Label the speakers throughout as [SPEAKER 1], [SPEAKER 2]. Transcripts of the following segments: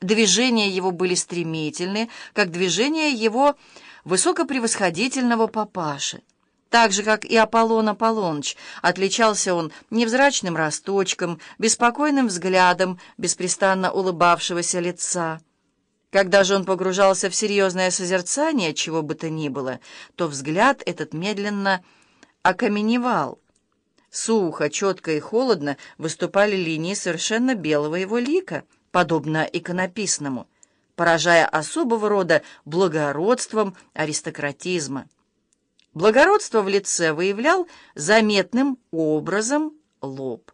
[SPEAKER 1] Движения его были стремительны, как движения его высокопревосходительного папаши. Так же, как и Аполлон Аполлоныч, отличался он невзрачным росточком, беспокойным взглядом беспрестанно улыбавшегося лица. Когда же он погружался в серьезное созерцание чего бы то ни было, то взгляд этот медленно окаменевал. Сухо, четко и холодно выступали линии совершенно белого его лика, подобно иконописному, поражая особого рода благородством аристократизма. Благородство в лице выявлял заметным образом лоб,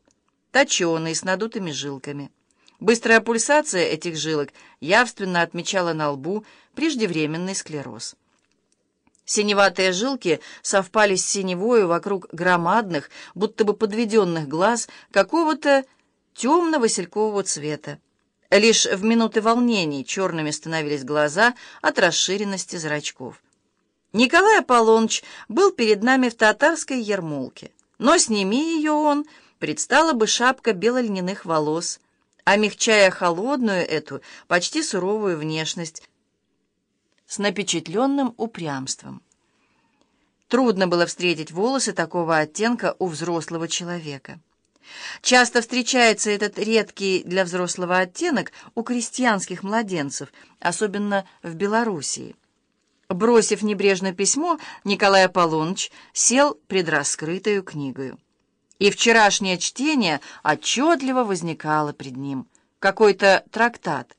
[SPEAKER 1] точеный, с надутыми жилками. Быстрая пульсация этих жилок явственно отмечала на лбу преждевременный склероз. Синеватые жилки совпали с синевою вокруг громадных, будто бы подведенных глаз какого-то темно-василькового цвета. Лишь в минуты волнений черными становились глаза от расширенности зрачков. Николай Аполлоныч был перед нами в татарской ермолке, но сними ее он, предстала бы шапка бело-льняных волос, омягчая холодную эту, почти суровую внешность с напечатленным упрямством. Трудно было встретить волосы такого оттенка у взрослого человека. Часто встречается этот редкий для взрослого оттенок у крестьянских младенцев, особенно в Белоруссии. Бросив небрежное письмо, Николай Аполлоныч сел пред раскрытою книгою. И вчерашнее чтение отчетливо возникало пред ним. Какой-то трактат.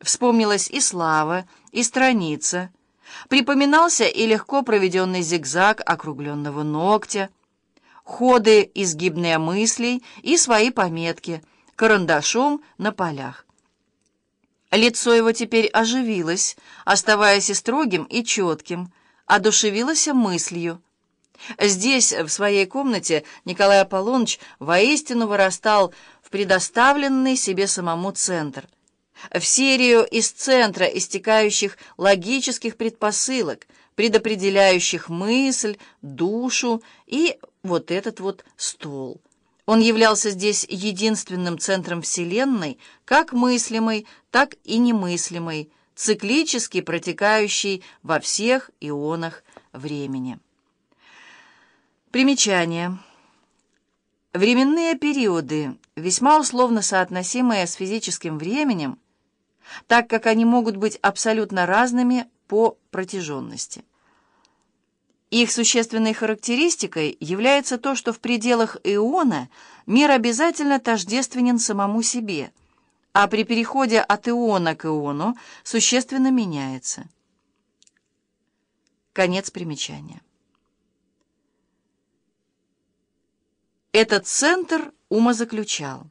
[SPEAKER 1] Вспомнилась и слава, и страница. Припоминался и легко проведенный зигзаг округленного ногтя, ходы изгибные мыслей и свои пометки карандашом на полях. Лицо его теперь оживилось, оставаясь и строгим, и четким, одушевилось мыслью. Здесь, в своей комнате, Николай Аполлоныч воистину вырастал в предоставленный себе самому центр, в серию из центра истекающих логических предпосылок, предопределяющих мысль, душу и вот этот вот стол. Он являлся здесь единственным центром Вселенной, как мыслимой, так и немыслимой, циклически протекающей во всех ионах времени. Примечание. Временные периоды, весьма условно соотносимые с физическим временем, так как они могут быть абсолютно разными по протяженности. Их существенной характеристикой является то, что в пределах иона мир обязательно тождественен самому себе, а при переходе от иона к иону существенно меняется. Конец примечания. Этот центр ума заключал.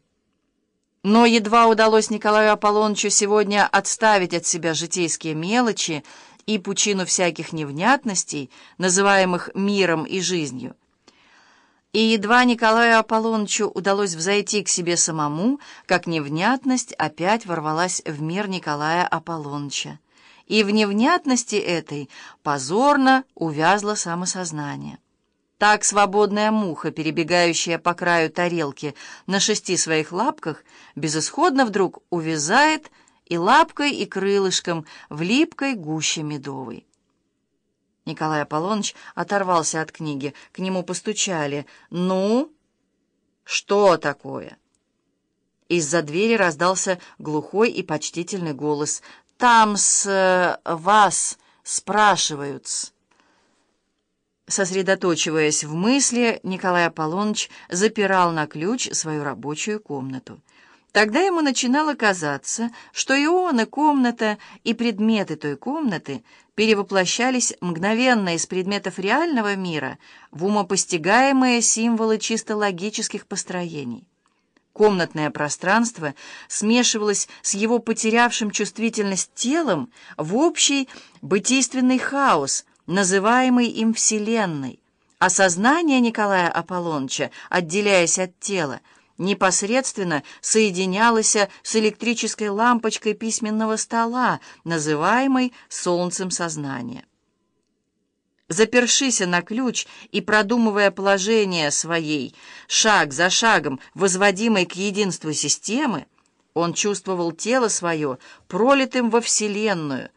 [SPEAKER 1] Но едва удалось Николаю Аполлонычу сегодня отставить от себя житейские мелочи и пучину всяких невнятностей, называемых миром и жизнью. И едва Николаю Аполлонычу удалось взойти к себе самому, как невнятность опять ворвалась в мир Николая Аполлоныча. И в невнятности этой позорно увязло самосознание. Так свободная муха, перебегающая по краю тарелки на шести своих лапках, безысходно вдруг увязает и лапкой, и крылышком в липкой гуще медовой. Николай Аполлоныч оторвался от книги. К нему постучали. «Ну? Что такое?» Из-за двери раздался глухой и почтительный голос. «Там с э, вас спрашивают -с. Сосредоточиваясь в мысли, Николай Аполлоныч запирал на ключ свою рабочую комнату. Тогда ему начинало казаться, что и он, и комната, и предметы той комнаты перевоплощались мгновенно из предметов реального мира в умопостигаемые символы чисто логических построений. Комнатное пространство смешивалось с его потерявшим чувствительность телом в общий бытийственный хаос, называемый им Вселенной, а сознание Николая Аполлоныча, отделяясь от тела, непосредственно соединялась с электрической лампочкой письменного стола, называемой «солнцем сознания». Запершися на ключ и продумывая положение своей, шаг за шагом, возводимой к единству системы, Он чувствовал тело свое, пролитым во Вселенную,